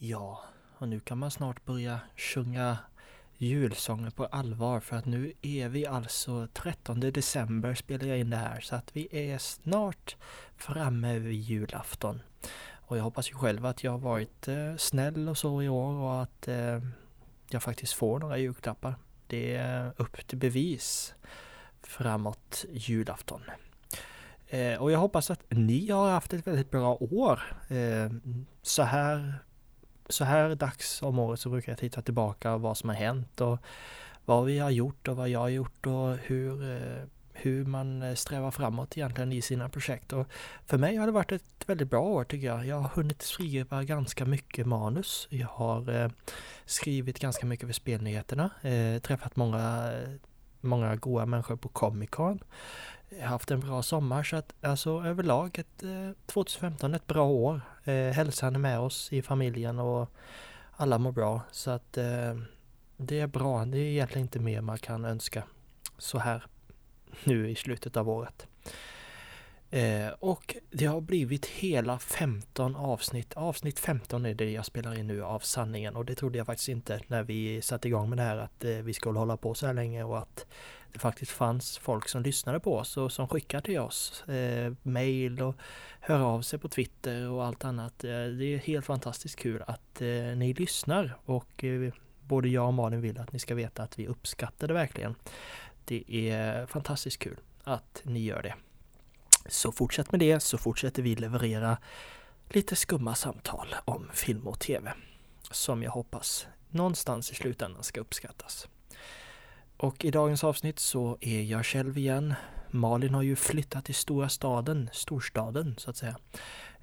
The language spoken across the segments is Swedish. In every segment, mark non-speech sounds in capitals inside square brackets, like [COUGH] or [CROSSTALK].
Ja, och nu kan man snart börja sjunga julsånger på allvar för att nu är vi alltså 13 december spelar jag in det här så att vi är snart framme vid julafton. Och jag hoppas ju själv att jag har varit eh, snäll och så i år och att eh, jag faktiskt får några julklappar. Det är upp till bevis framåt julafton. Eh, och jag hoppas att ni har haft ett väldigt bra år. Eh, så här så här dags om året så brukar jag titta tillbaka vad som har hänt och vad vi har gjort och vad jag har gjort och hur, eh, hur man eh, strävar framåt egentligen i sina projekt. Och för mig har det varit ett väldigt bra år tycker jag. Jag har hunnit skriva ganska mycket manus. Jag har eh, skrivit ganska mycket för spelnyheterna, träffat många, många goda människor på Comic Con haft en bra sommar så att alltså överlag ett 2015 ett bra år. Eh, hälsan är med oss i familjen och alla mår bra så att eh, det är bra. Det är egentligen inte mer man kan önska så här nu i slutet av året. Eh, och det har blivit hela 15 avsnitt. Avsnitt 15 är det jag spelar in nu av sanningen och det trodde jag faktiskt inte när vi satte igång med det här att eh, vi skulle hålla på så här länge och att det faktiskt fanns folk som lyssnade på oss och som skickade till oss eh, mail och hör av sig på Twitter och allt annat. Eh, det är helt fantastiskt kul att eh, ni lyssnar och eh, både jag och Malin vill att ni ska veta att vi uppskattar det verkligen. Det är fantastiskt kul att ni gör det. Så fortsätt med det så fortsätter vi leverera lite skumma samtal om film och TV som jag hoppas någonstans i slutändan ska uppskattas. Och i dagens avsnitt så är jag själv igen. Malin har ju flyttat till stora staden, storstaden så att säga.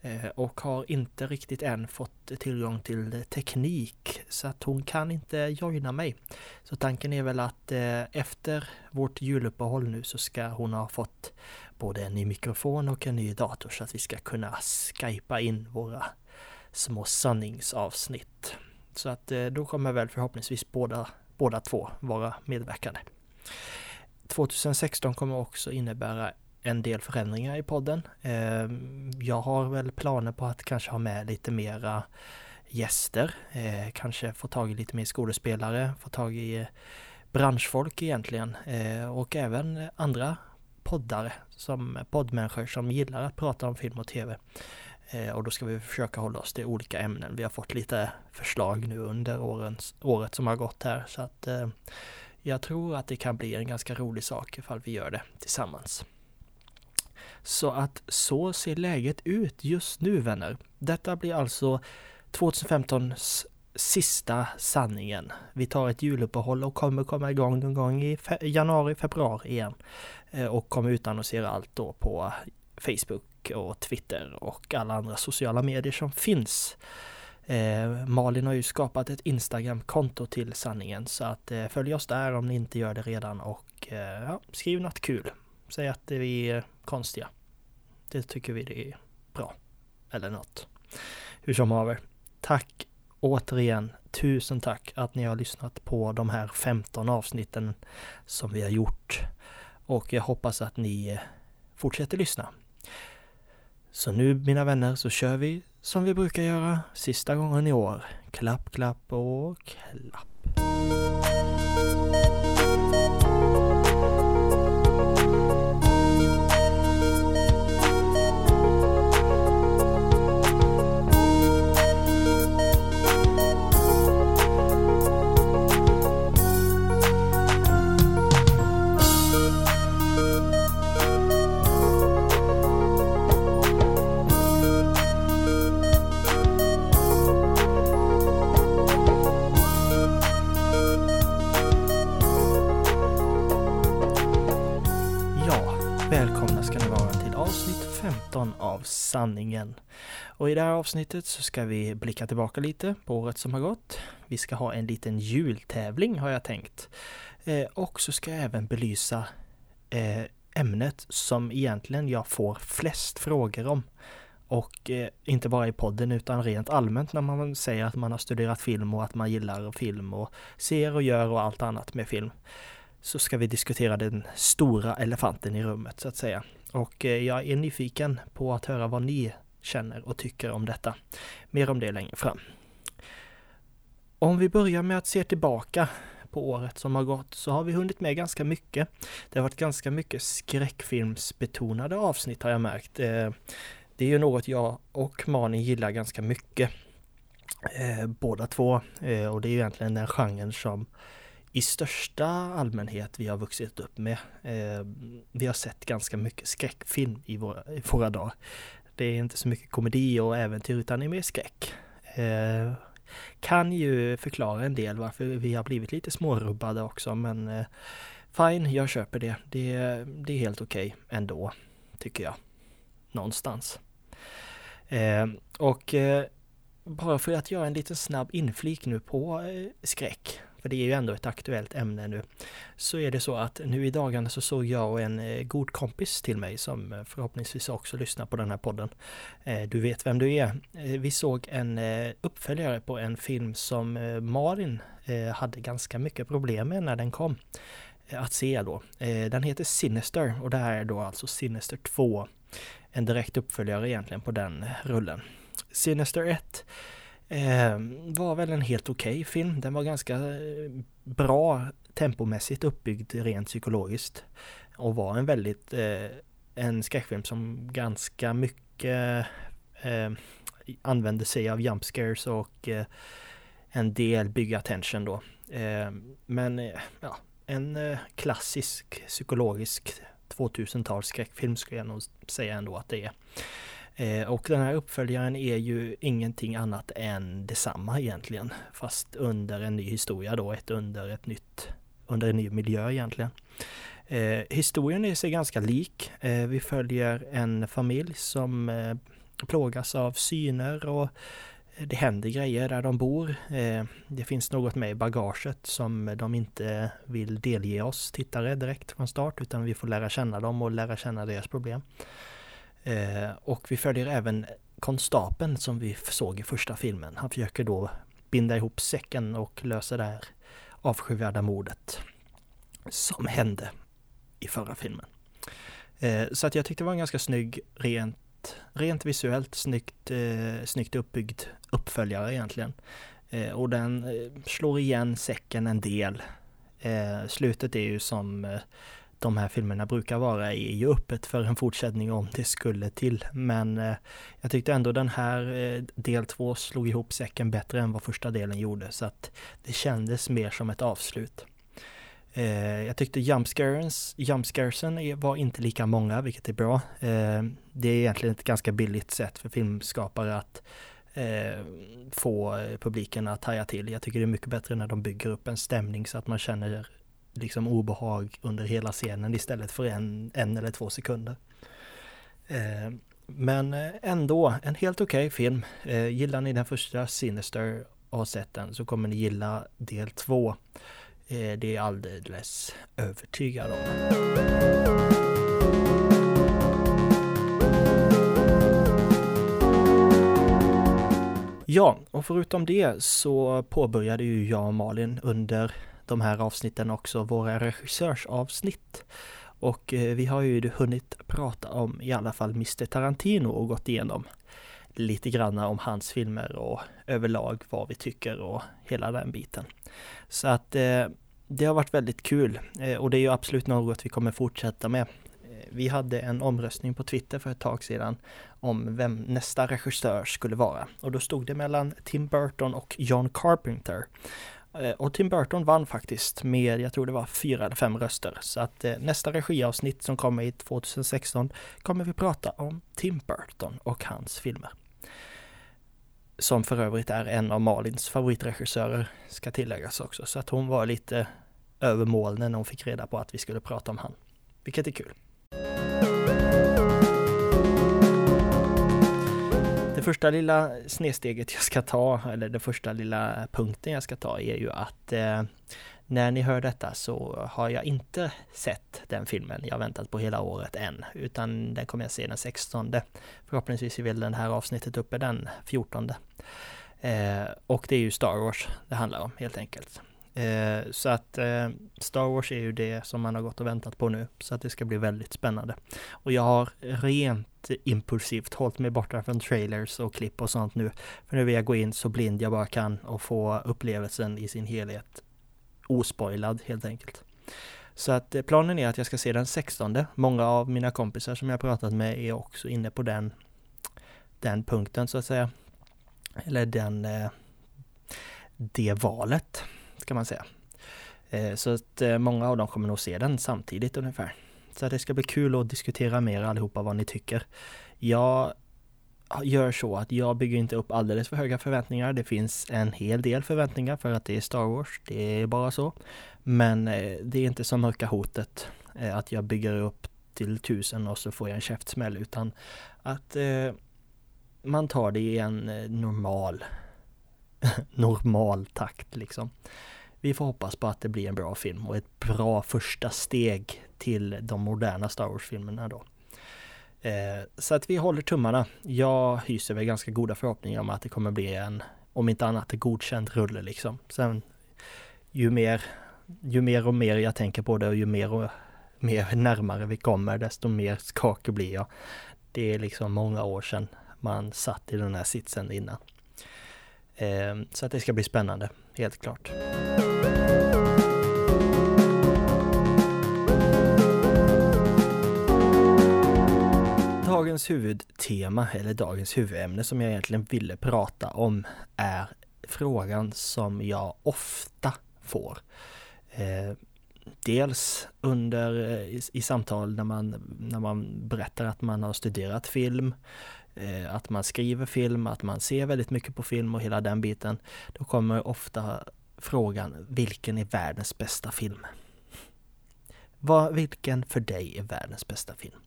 Eh, och har inte riktigt än fått tillgång till teknik så att hon kan inte joina mig. Så tanken är väl att eh, efter vårt juluppehåll nu så ska hon ha fått både en ny mikrofon och en ny dator så att vi ska kunna skypa in våra små sanningsavsnitt. Så att eh, då kommer väl förhoppningsvis båda båda två vara medverkande. 2016 kommer också innebära en del förändringar i podden. Ehm, jag har väl planer på att kanske ha med lite mera gäster, ehm, kanske få tag i lite mer skådespelare, få tag i branschfolk egentligen ehm, och även andra poddare som poddmänniskor som gillar att prata om film och tv. Och då ska vi försöka hålla oss till olika ämnen. Vi har fått lite förslag nu under årens, året som har gått här så att jag tror att det kan bli en ganska rolig sak ifall vi gör det tillsammans. Så att så ser läget ut just nu vänner. Detta blir alltså 2015s sista sanningen. Vi tar ett juluppehåll och kommer komma igång någon gång i fe januari, februari igen. Eh, och kommer utannonsera allt då på Facebook och Twitter och alla andra sociala medier som finns. Eh, Malin har ju skapat ett Instagram-konto till sanningen så att eh, följ oss där om ni inte gör det redan och eh, ja, skriv något kul. Säg att vi är konstiga. Det tycker vi det är bra. Eller något. Hur som haver. Tack återigen. Tusen tack att ni har lyssnat på de här 15 avsnitten som vi har gjort. Och jag hoppas att ni fortsätter lyssna. Så nu mina vänner så kör vi som vi brukar göra sista gången i år. Klapp, klapp och klapp. Sanningen. Och i det här avsnittet så ska vi blicka tillbaka lite på året som har gått. Vi ska ha en liten jultävling har jag tänkt. Eh, och så ska jag även belysa eh, ämnet som egentligen jag får flest frågor om. Och eh, inte bara i podden utan rent allmänt när man säger att man har studerat film och att man gillar film och ser och gör och allt annat med film. Så ska vi diskutera den stora elefanten i rummet så att säga. Och eh, jag är nyfiken på att höra vad ni känner och tycker om detta. Mer om det längre fram. om vi börjar med att se tillbaka på året som har gått så har vi hunnit med ganska mycket. Det har varit ganska mycket skräckfilmsbetonade avsnitt har jag märkt. Eh, det är ju något jag och Mani gillar ganska mycket. Eh, båda två. Och det är ju egentligen den genren som i största allmänhet vi har vuxit upp med. Eh, vi har sett ganska mycket skräckfilm i våra, i våra dagar. Det är inte så mycket komedi och äventyr utan det är mer skräck eh, kan ju förklara en del varför vi har blivit lite smårubbade också men eh, fine, jag köper det. Det, det är helt okej okay ändå, tycker jag. Någonstans. Eh, och eh, bara för att göra en liten snabb inflik nu på eh, skräck för det är ju ändå ett aktuellt ämne nu, så är det så att nu i dagarna så såg jag och en eh, god kompis till mig som eh, förhoppningsvis också lyssnar på den här podden. Eh, du vet vem du är. Vi såg en uppföljare på en film som Malin hade ganska mycket problem med när den kom att se då. Den heter Sinister och det här är då alltså Sinister 2. En direkt uppföljare egentligen på den rullen. Sinister 1 Eh, var väl en helt okej okay film. Den var ganska eh, bra tempomässigt uppbyggd rent psykologiskt. Och var en väldigt, eh, en skräckfilm som ganska mycket eh, använde sig av jump scares och eh, en del bygga attention då. Eh, men eh, ja, en eh, klassisk psykologisk 2000-tals skräckfilm skulle jag nog säga ändå att det är. Eh, och den här uppföljaren är ju ingenting annat än detsamma egentligen. Fast under en ny historia då, ett under ett nytt, under en ny miljö egentligen. Eh, historien är sig ganska lik. Eh, vi följer en familj som eh, plågas av syner och det händer grejer där de bor. Eh, det finns något med i bagaget som de inte vill delge oss tittare direkt från start utan vi får lära känna dem och lära känna deras problem. Eh, och vi följer även konstapeln som vi såg i första filmen. Han försöker då binda ihop säcken och lösa det här avskyvärda mordet som hände i förra filmen. Eh, så att jag tyckte det var en ganska snygg, rent, rent visuellt snyggt, eh, snyggt uppbyggd uppföljare egentligen. Eh, och den eh, slår igen säcken en del. Eh, slutet är ju som eh, de här filmerna brukar vara är ju öppet för en fortsättning om det skulle till. Men eh, jag tyckte ändå den här eh, del två slog ihop säcken bättre än vad första delen gjorde så att det kändes mer som ett avslut. Eh, jag tyckte jumpscaresen var inte lika många, vilket är bra. Eh, det är egentligen ett ganska billigt sätt för filmskapare att eh, få eh, publiken att haja till. Jag tycker det är mycket bättre när de bygger upp en stämning så att man känner liksom obehag under hela scenen istället för en, en eller två sekunder. Eh, men eh, ändå en helt okej okay film. Eh, gillar ni den första Sinister och har sett den så kommer ni gilla del två. Eh, det är jag alldeles övertygad om. Ja, och förutom det så påbörjade ju jag och Malin under de här avsnitten också våra regissörsavsnitt. Och eh, vi har ju hunnit prata om i alla fall Mr Tarantino och gått igenom lite granna om hans filmer och överlag vad vi tycker och hela den biten. Så att eh, det har varit väldigt kul eh, och det är ju absolut något vi kommer fortsätta med. Eh, vi hade en omröstning på Twitter för ett tag sedan om vem nästa regissör skulle vara och då stod det mellan Tim Burton och John Carpenter. Eh, och Tim Burton vann faktiskt med, jag tror det var fyra eller fem röster. Så att eh, nästa regiavsnitt som kommer i 2016 kommer vi prata om Tim Burton och hans filmer. Som för övrigt är en av Malins favoritregissörer, ska tilläggas också. Så att hon var lite över molnen när hon fick reda på att vi skulle prata om han. Vilket är kul. Första lilla snedsteget jag ska ta, eller den första lilla punkten jag ska ta är ju att eh, när ni hör detta så har jag inte sett den filmen jag väntat på hela året än, utan den kommer jag se den 16. Förhoppningsvis är väl det här avsnittet uppe den 14. Eh, och det är ju Star Wars det handlar om helt enkelt. Eh, så att eh, Star Wars är ju det som man har gått och väntat på nu, så att det ska bli väldigt spännande. Och jag har rent impulsivt hållit mig borta från trailers och klipp och sånt nu. För nu vill jag gå in så blind jag bara kan och få upplevelsen i sin helhet ospoilad helt enkelt. Så att eh, planen är att jag ska se den 16. Många av mina kompisar som jag pratat med är också inne på den, den punkten så att säga. Eller den, eh, det valet, ska man säga. Eh, så att många av dem kommer nog se den samtidigt ungefär. Så det ska bli kul att diskutera mer allihopa vad ni tycker. Jag gör så att jag bygger inte upp alldeles för höga förväntningar. Det finns en hel del förväntningar för att det är Star Wars. Det är bara så. Men eh, det är inte som mörka hotet eh, att jag bygger upp till tusen och så får jag en käftsmäll utan att eh, man tar det i en eh, normal [LAUGHS] normal takt liksom. Vi får hoppas på att det blir en bra film och ett bra första steg till de moderna Star Wars-filmerna då. Eh, så att vi håller tummarna. Jag hyser väl ganska goda förhoppningar om att det kommer bli en, om inte annat, godkänd rulle liksom. Sen ju mer ju mer och mer jag tänker på det och ju mer och mer närmare vi kommer desto mer skakig blir jag. Det är liksom många år sedan man satt i den här sitsen innan. Ehm, så att det ska bli spännande, helt klart. Dagens huvudtema, eller dagens huvudämne som jag egentligen ville prata om är frågan som jag ofta får. Eh, dels under eh, i, i, samtal när man, när man berättar att man har studerat film, eh, att man skriver film, att man ser väldigt mycket på film och hela den biten. Då kommer ofta frågan, vilken är världens bästa film? Vad, vilken för dig är världens bästa film?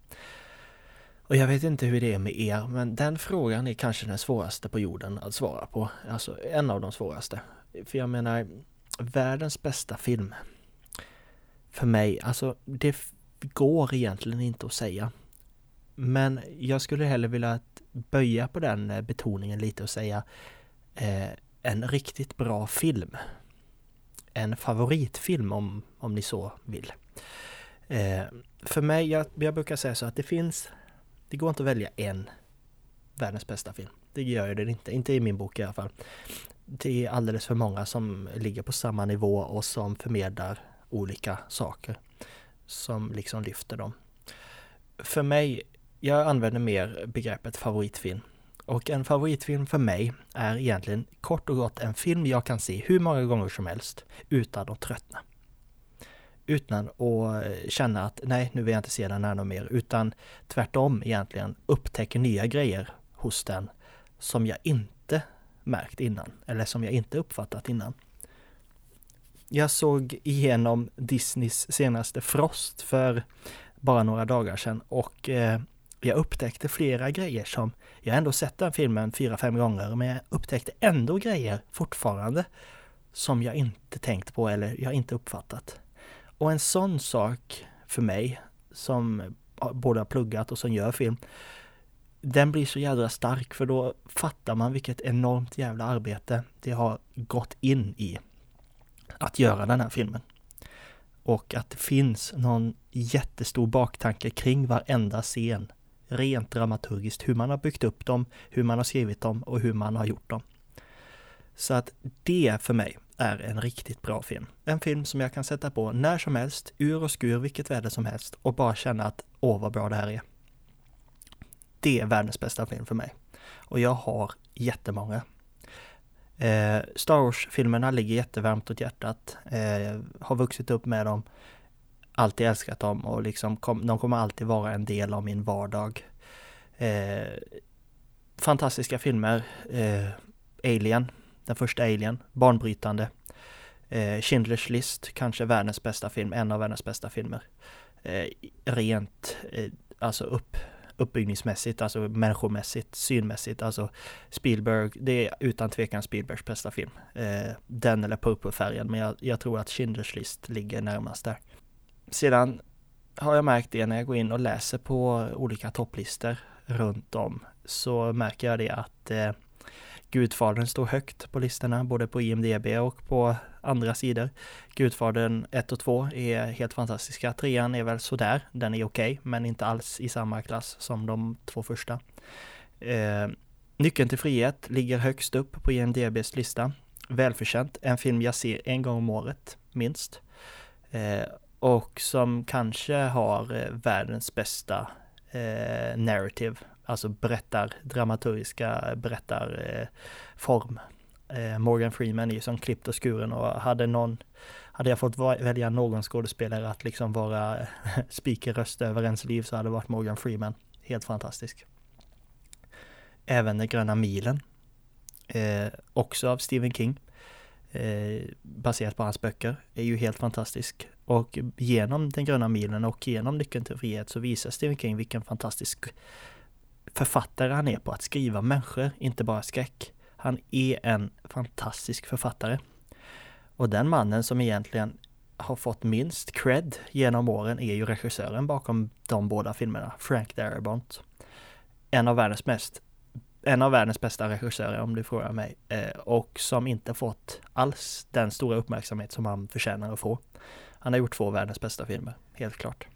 Och jag vet inte hur det är med er, men den frågan är kanske den svåraste på jorden att svara på. Alltså en av de svåraste. För jag menar, världens bästa film. För mig, alltså det går egentligen inte att säga. Men jag skulle hellre vilja böja på den eh, betoningen lite och säga eh, en riktigt bra film. En favoritfilm om, om ni så vill. Eh, för mig, jag, jag brukar säga så att det finns, det går inte att välja en världens bästa film. Det gör det inte, inte i min bok i alla fall det är alldeles för många som ligger på samma nivå och som förmedlar olika saker som liksom lyfter dem. För mig, jag använder mer begreppet favoritfilm. Och en favoritfilm för mig är egentligen kort och gott en film jag kan se hur många gånger som helst utan att tröttna. Utan att eh, känna att nej, nu vill jag inte se den här något mer, utan tvärtom egentligen upptäcker nya grejer hos den som jag inte märkt innan, eller som jag inte uppfattat innan. Jag såg igenom Disneys senaste Frost för bara några dagar sedan och eh, jag upptäckte flera grejer som, jag har ändå sett den filmen fyra, fem gånger, men jag upptäckte ändå grejer fortfarande som jag inte tänkt på eller jag inte uppfattat. Och en sån sak för mig, som både har pluggat och som gör film, den blir så jädra stark för då fattar man vilket enormt jävla arbete det har gått in i att göra den här filmen. Och att det finns någon jättestor baktanke kring varenda scen. Rent dramaturgiskt, hur man har byggt upp dem, hur man har skrivit dem och hur man har gjort dem. Så att det för mig är en riktigt bra film. En film som jag kan sätta på när som helst, ur och skur, vilket väder som helst och bara känna att åh vad bra det här är det är världens bästa film för mig. Och jag har jättemånga. Eh, Star Wars-filmerna ligger jättevarmt åt hjärtat. Eh, har vuxit upp med dem. Alltid älskat dem och liksom kom, de kommer alltid vara en del av min vardag. Eh, fantastiska filmer. Eh, Alien, den första Alien, banbrytande. Eh, Schindler's list, kanske världens bästa film, en av världens bästa filmer. Eh, rent, eh, alltså upp uppbyggningsmässigt, alltså människomässigt, synmässigt, alltså Spielberg, det är utan tvekan Spielbergs bästa film. Eh, den eller Purpurfärgen, men jag, jag tror att Schindler's list ligger närmast där. Sedan har jag märkt det när jag går in och läser på olika topplistor runt om, så märker jag det att eh, Gudfadern står högt på listorna, både på IMDB och på andra sidor. Gudfadern 1 och 2 är helt fantastiska. Trean är väl sådär, den är okej, okay, men inte alls i samma klass som de två första. Eh, Nyckeln till frihet ligger högst upp på IMDBs lista. Välförtjänt, en film jag ser en gång om året, minst. Eh, och som kanske har eh, världens bästa eh, narrative, alltså berättar, dramaturgiska berättarform. Eh, eh, Morgan Freeman är ju som klippt och skuren och hade någon, hade jag fått välja någon skådespelare att liksom vara [LAUGHS] speakerröst över ens liv så hade det varit Morgan Freeman. Helt fantastisk. Även Den gröna milen. Eh, också av Stephen King. Eh, baserat på hans böcker. Är ju helt fantastisk. Och genom Den gröna milen och genom Nyckeln till frihet så visar Stephen King vilken fantastisk författare han är på att skriva människor, inte bara skräck. Han är en fantastisk författare. Och den mannen som egentligen har fått minst cred genom åren är ju regissören bakom de båda filmerna, Frank Darabont. En av världens mest en av världens bästa regissörer om du frågar mig eh, och som inte fått alls den stora uppmärksamhet som han förtjänar att få. Han har gjort två av världens bästa filmer, helt klart.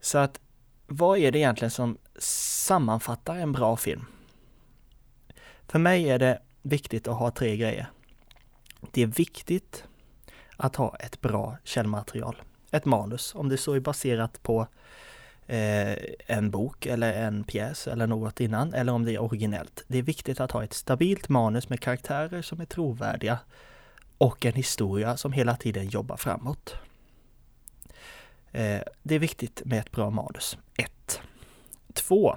Så att vad är det egentligen som sammanfattar en bra film? För mig är det viktigt att ha tre grejer. Det är viktigt att ha ett bra källmaterial. Ett manus, om det så är baserat på eh, en bok eller en pjäs eller något innan, eller om det är originellt. Det är viktigt att ha ett stabilt manus med karaktärer som är trovärdiga och en historia som hela tiden jobbar framåt. Eh, det är viktigt med ett bra manus. 1. 2.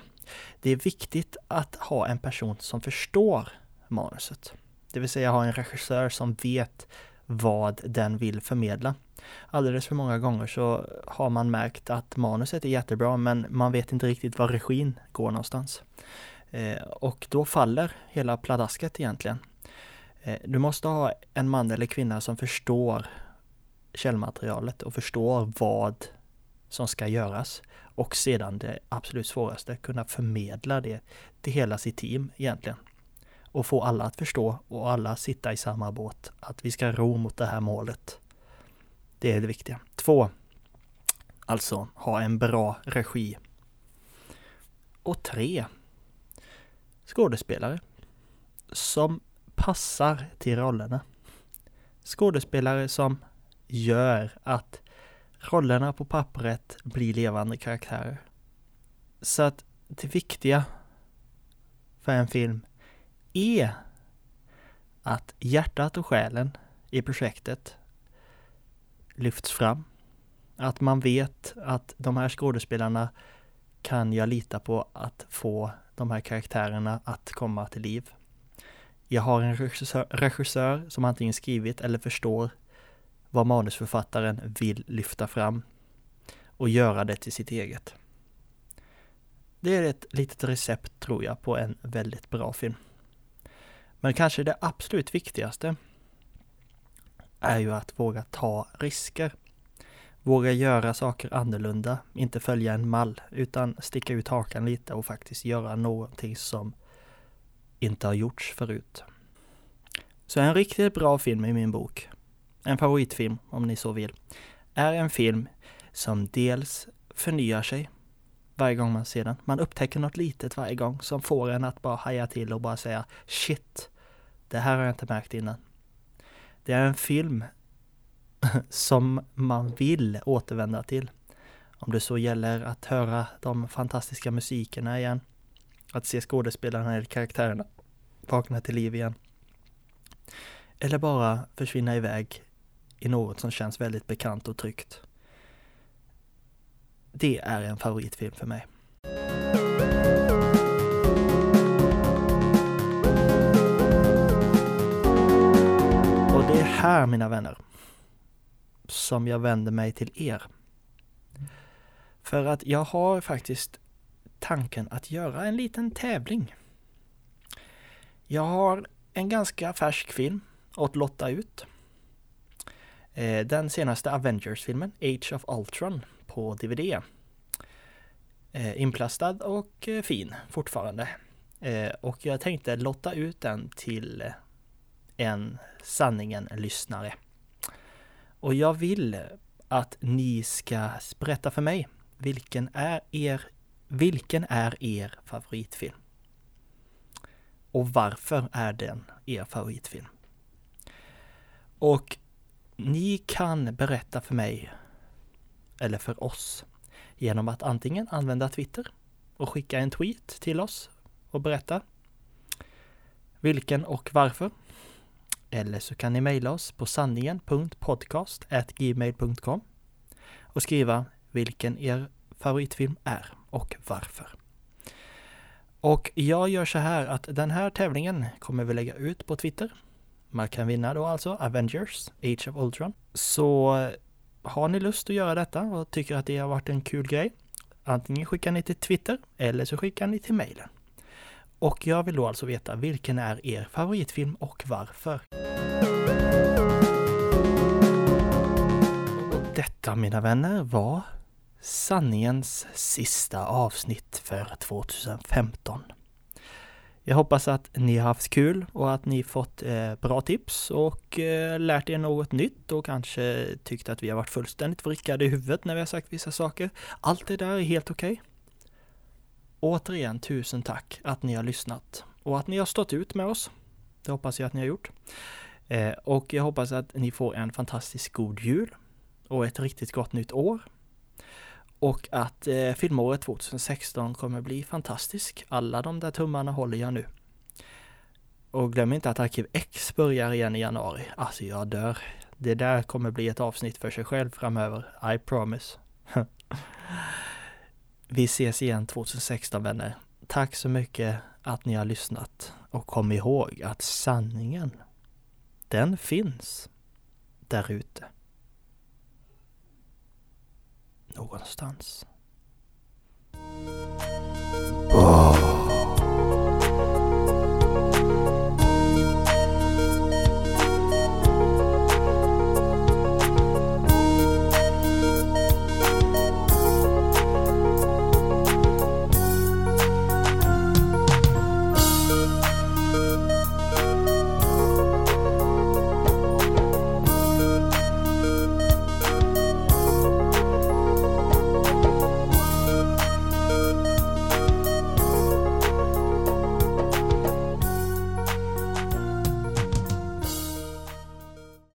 Det är viktigt att ha en person som förstår manuset. Det vill säga ha en regissör som vet vad den vill förmedla. Alldeles för många gånger så har man märkt att manuset är jättebra men man vet inte riktigt var regin går någonstans. Eh, och då faller hela pladasket egentligen. Eh, du måste ha en man eller kvinna som förstår källmaterialet och förstår vad som ska göras. Och sedan det absolut svåraste, kunna förmedla det till hela sitt team egentligen och få alla att förstå och alla sitta i samma båt. Att vi ska ro mot det här målet. Det är det viktiga. Två, alltså ha en bra regi. Och tre, skådespelare som passar till rollerna. Skådespelare som gör att rollerna på pappret blir levande karaktärer. Så att det viktiga för en film är att hjärtat och själen i projektet lyfts fram. Att man vet att de här skådespelarna kan jag lita på att få de här karaktärerna att komma till liv. Jag har en regissör, regissör som antingen skrivit eller förstår vad manusförfattaren vill lyfta fram och göra det till sitt eget. Det är ett litet recept tror jag på en väldigt bra film. Men kanske det absolut viktigaste är ju att våga ta risker. Våga göra saker annorlunda, inte följa en mall, utan sticka ut hakan lite och faktiskt göra någonting som inte har gjorts förut. Så en riktigt bra film i min bok, en favoritfilm om ni så vill, är en film som dels förnyar sig varje gång man ser den. Man upptäcker något litet varje gång som får en att bara haja till och bara säga shit, det här har jag inte märkt innan. Det är en film [LAUGHS] som man vill återvända till. Om det så gäller att höra de fantastiska musikerna igen. Att se skådespelarna eller karaktärerna vakna till liv igen. Eller bara försvinna iväg i något som känns väldigt bekant och tryggt. Det är en favoritfilm för mig. Här mina vänner som jag vänder mig till er. För att jag har faktiskt tanken att göra en liten tävling. Jag har en ganska färsk film att lotta ut. Eh, den senaste Avengers-filmen, Age of Ultron, på DVD. Eh, inplastad och eh, fin fortfarande. Och jag tänkte lotta ut den till en sanningen-lyssnare. Och jag vill att ni ska berätta för mig vilken är er, vilken är er favoritfilm? Och varför är den er favoritfilm? Och ni kan berätta för mig, eller för oss, genom att antingen använda Twitter och skicka en tweet till oss och berätta vilken och varför. Eller så kan ni mejla oss på sanningen.podcast.gmail.com och skriva vilken er favoritfilm är och varför. Och jag gör så här att den här tävlingen kommer vi lägga ut på Twitter. Man kan vinna då alltså Avengers, Age of Ultron. Så har ni lust att göra detta och tycker att det har varit en kul grej, antingen skickar ni till Twitter eller så skickar ni till mejlen. Och jag vill då alltså veta vilken är er favoritfilm och varför? Och detta mina vänner var sanningens sista avsnitt för 2015. Jag hoppas att ni har haft kul och att ni fått eh, bra tips och eh, lärt er något nytt och kanske tyckt att vi har varit fullständigt vrickade i huvudet när vi har sagt vissa saker. Allt det där är helt okej. Okay. Återigen tusen tack att ni har lyssnat och att ni har stått ut med oss. Det hoppas jag att ni har gjort. Eh, och jag hoppas att ni får en fantastiskt god jul och ett riktigt gott nytt år. Och att eh, filmåret 2016 kommer bli fantastisk. Alla de där tummarna håller jag nu. Och glöm inte att Arkiv X börjar igen i januari. Alltså jag dör. Det där kommer bli ett avsnitt för sig själv framöver. I promise. [LAUGHS] Vi ses igen 2016 vänner. Tack så mycket att ni har lyssnat. Och kom ihåg att sanningen, den finns där ute någonstans.